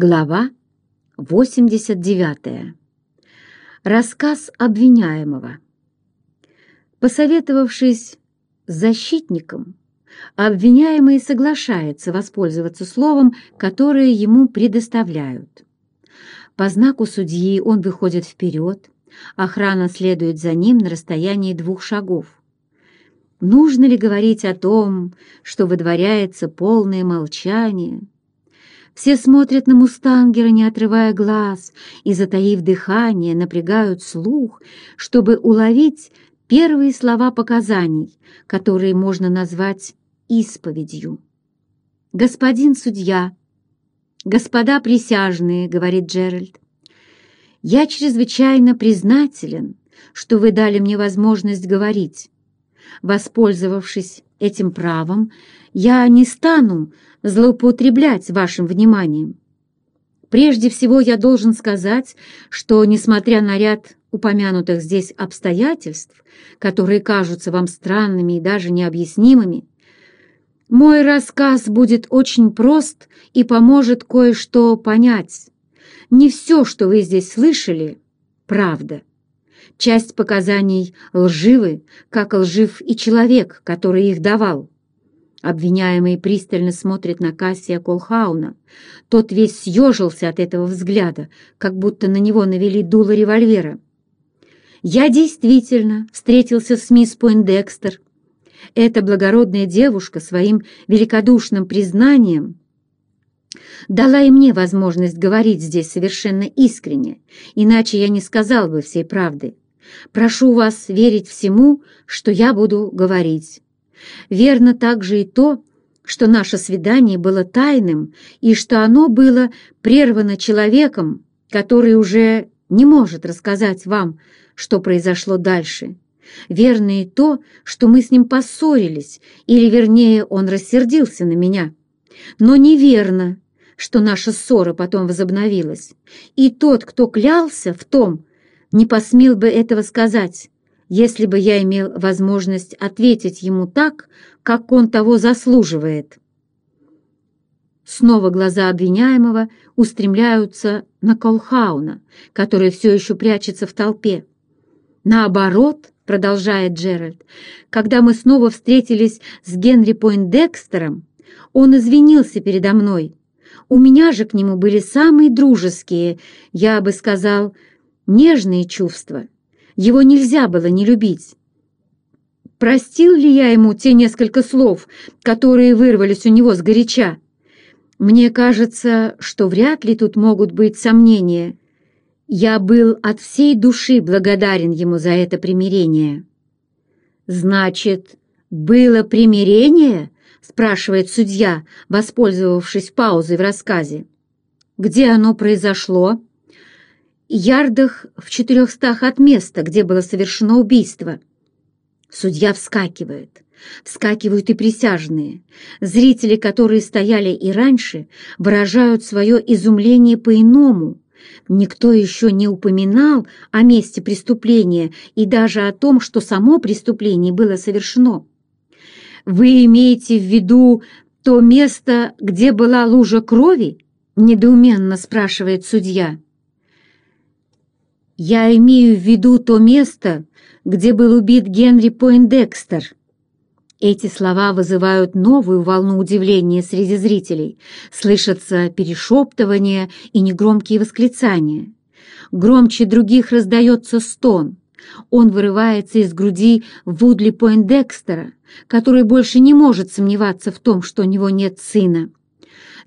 Глава 89. Рассказ обвиняемого. Посоветовавшись с защитником, обвиняемый соглашается воспользоваться словом, которое ему предоставляют. По знаку судьи он выходит вперед, охрана следует за ним на расстоянии двух шагов. Нужно ли говорить о том, что выдворяется полное молчание – все смотрят на мустангера, не отрывая глаз, и, затаив дыхание, напрягают слух, чтобы уловить первые слова показаний, которые можно назвать исповедью. «Господин судья, господа присяжные», — говорит Джеральд, — «я чрезвычайно признателен, что вы дали мне возможность говорить. Воспользовавшись этим правом, я не стану злоупотреблять вашим вниманием. Прежде всего я должен сказать, что, несмотря на ряд упомянутых здесь обстоятельств, которые кажутся вам странными и даже необъяснимыми, мой рассказ будет очень прост и поможет кое-что понять. Не все, что вы здесь слышали, правда. Часть показаний лживы, как лжив и человек, который их давал. Обвиняемый пристально смотрит на Кассия Колхауна. Тот весь съежился от этого взгляда, как будто на него навели дуло револьвера. «Я действительно встретился с мисс Пойндекстер. Эта благородная девушка своим великодушным признанием дала и мне возможность говорить здесь совершенно искренне, иначе я не сказал бы всей правды. Прошу вас верить всему, что я буду говорить». Верно также и то, что наше свидание было тайным и что оно было прервано человеком, который уже не может рассказать вам, что произошло дальше. Верно и то, что мы с ним поссорились, или, вернее, он рассердился на меня. Но неверно, что наша ссора потом возобновилась. И тот, кто клялся в том, не посмел бы этого сказать если бы я имел возможность ответить ему так, как он того заслуживает. Снова глаза обвиняемого устремляются на Колхауна, который все еще прячется в толпе. Наоборот, продолжает Джеральд, когда мы снова встретились с Генри Пойндекстером, он извинился передо мной. У меня же к нему были самые дружеские, я бы сказал, нежные чувства. Его нельзя было не любить. Простил ли я ему те несколько слов, которые вырвались у него с горяча? Мне кажется, что вряд ли тут могут быть сомнения. Я был от всей души благодарен ему за это примирение. «Значит, было примирение?» — спрашивает судья, воспользовавшись паузой в рассказе. «Где оно произошло?» Ярдах в четырехстах от места, где было совершено убийство. Судья вскакивает. Вскакивают и присяжные. Зрители, которые стояли и раньше, выражают свое изумление по-иному. Никто еще не упоминал о месте преступления и даже о том, что само преступление было совершено. «Вы имеете в виду то место, где была лужа крови?» — недоуменно спрашивает судья. Я имею в виду то место, где был убит Генри Пойндекстер. Эти слова вызывают новую волну удивления среди зрителей. Слышатся перешептывания и негромкие восклицания. Громче других раздается стон. Он вырывается из груди Вудли Пойндекстера, который больше не может сомневаться в том, что у него нет сына.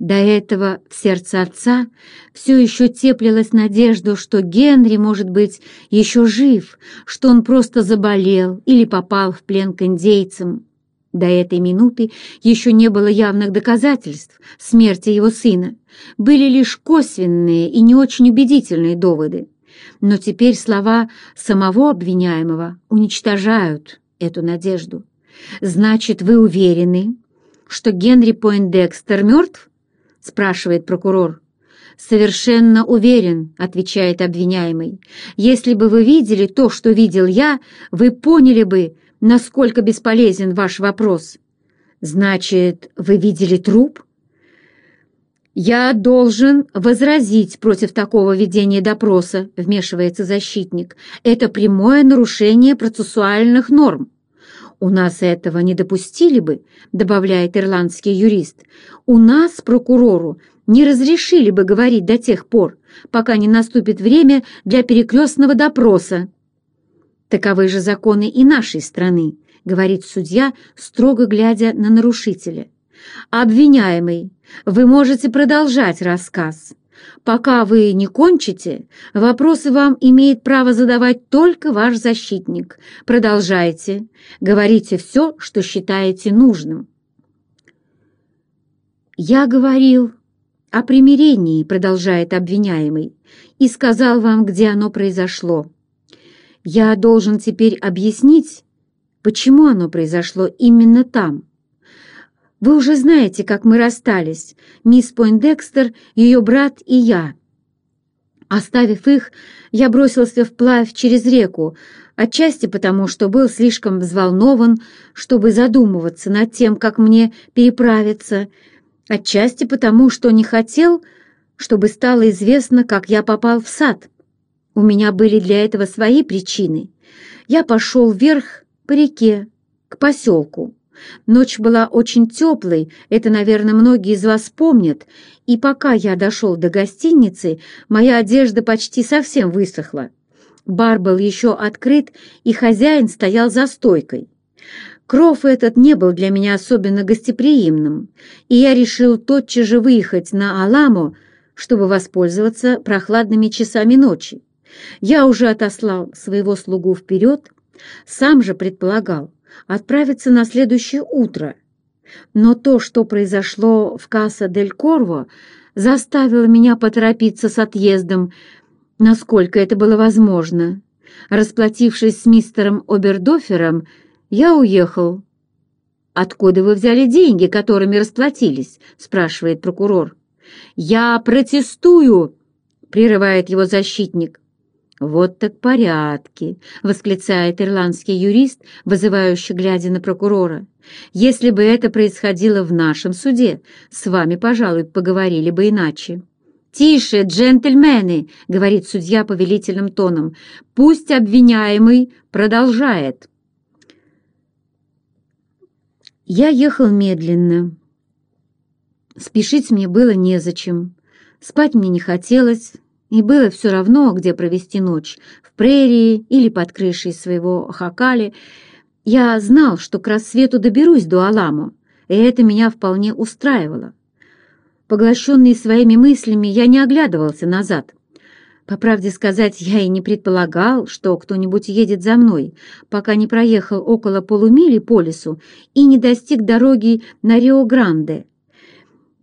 До этого в сердце отца все еще теплилась надежда, что Генри, может быть, еще жив, что он просто заболел или попал в плен к индейцам. До этой минуты еще не было явных доказательств смерти его сына, были лишь косвенные и не очень убедительные доводы. Но теперь слова самого обвиняемого уничтожают эту надежду. «Значит, вы уверены, что Генри Пойндекстер мертв?» — спрашивает прокурор. «Совершенно уверен», — отвечает обвиняемый. «Если бы вы видели то, что видел я, вы поняли бы, насколько бесполезен ваш вопрос». «Значит, вы видели труп?» «Я должен возразить против такого ведения допроса», — вмешивается защитник. «Это прямое нарушение процессуальных норм». «У нас этого не допустили бы», — добавляет ирландский юрист. «У нас, прокурору, не разрешили бы говорить до тех пор, пока не наступит время для перекрестного допроса». «Таковы же законы и нашей страны», — говорит судья, строго глядя на нарушителя. «Обвиняемый, вы можете продолжать рассказ. Пока вы не кончите, вопросы вам имеет право задавать только ваш защитник. Продолжайте. Говорите все, что считаете нужным». «Я говорил о примирении», — продолжает обвиняемый, «и сказал вам, где оно произошло. Я должен теперь объяснить, почему оно произошло именно там». Вы уже знаете, как мы расстались, мисс Пойндекстер, ее брат и я. Оставив их, я бросился вплавь через реку, отчасти потому, что был слишком взволнован, чтобы задумываться над тем, как мне переправиться, отчасти потому, что не хотел, чтобы стало известно, как я попал в сад. У меня были для этого свои причины. Я пошел вверх по реке, к поселку. Ночь была очень теплой, это, наверное, многие из вас помнят, и пока я дошел до гостиницы, моя одежда почти совсем высохла. Бар был еще открыт, и хозяин стоял за стойкой. Кров этот не был для меня особенно гостеприимным, и я решил тотчас же выехать на Аламо, чтобы воспользоваться прохладными часами ночи. Я уже отослал своего слугу вперед, сам же предполагал, отправиться на следующее утро. Но то, что произошло в Касса-дель-Корво, заставило меня поторопиться с отъездом, насколько это было возможно. Расплатившись с мистером Обердофером, я уехал. «Откуда вы взяли деньги, которыми расплатились?» — спрашивает прокурор. «Я протестую!» — прерывает его защитник. «Вот так порядки!» — восклицает ирландский юрист, вызывающий, глядя на прокурора. «Если бы это происходило в нашем суде, с вами, пожалуй, поговорили бы иначе». «Тише, джентльмены!» — говорит судья повелительным тоном. «Пусть обвиняемый продолжает». Я ехал медленно. Спешить мне было незачем. Спать мне не хотелось, и было все равно, где провести ночь, в прерии или под крышей своего хакали. Я знал, что к рассвету доберусь до Аламу, и это меня вполне устраивало. Поглощенный своими мыслями, я не оглядывался назад. По правде сказать, я и не предполагал, что кто-нибудь едет за мной, пока не проехал около полумили по лесу и не достиг дороги на Рио-Гранде.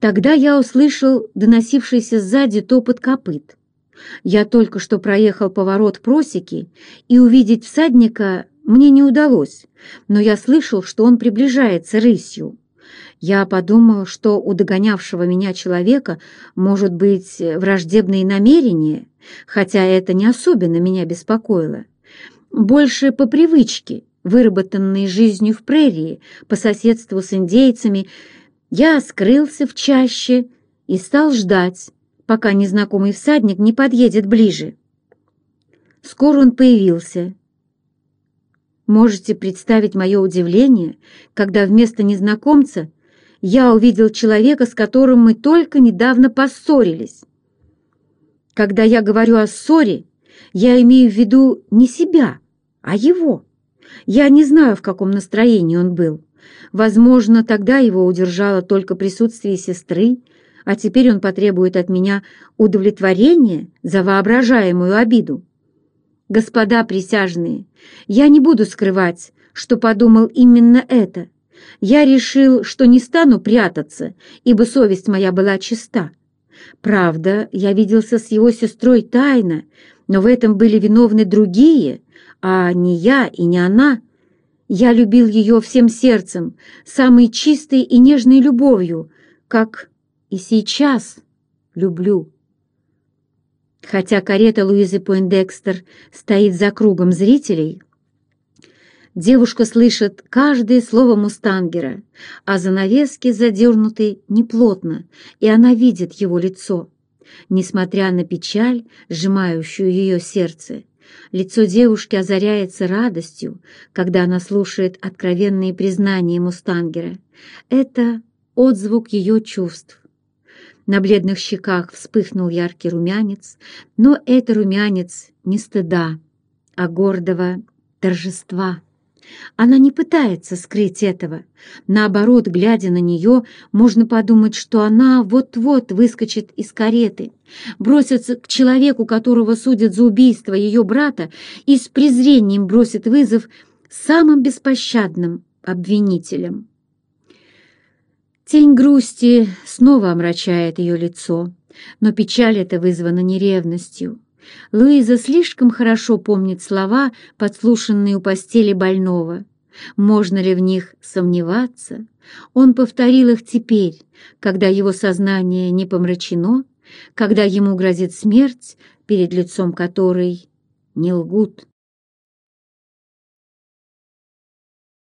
Тогда я услышал доносившийся сзади топот копыт. Я только что проехал поворот просеки, и увидеть всадника мне не удалось, но я слышал, что он приближается рысью. Я подумал, что у догонявшего меня человека может быть враждебные намерения, хотя это не особенно меня беспокоило. Больше по привычке, выработанной жизнью в прерии, по соседству с индейцами, я скрылся в чаще и стал ждать, пока незнакомый всадник не подъедет ближе. Скоро он появился. Можете представить мое удивление, когда вместо незнакомца я увидел человека, с которым мы только недавно поссорились. Когда я говорю о ссоре, я имею в виду не себя, а его. Я не знаю, в каком настроении он был. Возможно, тогда его удержало только присутствие сестры, а теперь он потребует от меня удовлетворения за воображаемую обиду. Господа присяжные, я не буду скрывать, что подумал именно это. Я решил, что не стану прятаться, ибо совесть моя была чиста. Правда, я виделся с его сестрой тайно, но в этом были виновны другие, а не я и не она. Я любил ее всем сердцем, самой чистой и нежной любовью, как и сейчас люблю. Хотя карета Луизы Пойндекстер стоит за кругом зрителей, Девушка слышит каждое слово мустангера, а занавески задернуты неплотно, и она видит его лицо. Несмотря на печаль, сжимающую ее сердце, лицо девушки озаряется радостью, когда она слушает откровенные признания мустангера. Это отзвук ее чувств. На бледных щеках вспыхнул яркий румянец, но это румянец не стыда, а гордого торжества. Она не пытается скрыть этого. Наоборот, глядя на нее, можно подумать, что она вот-вот выскочит из кареты, бросится к человеку, которого судят за убийство ее брата, и с презрением бросит вызов самым беспощадным обвинителям. Тень грусти снова омрачает ее лицо, но печаль эта вызвана не ревностью. Луиза слишком хорошо помнит слова, подслушанные у постели больного. Можно ли в них сомневаться? Он повторил их теперь, когда его сознание не помрачено, когда ему грозит смерть, перед лицом которой не лгут.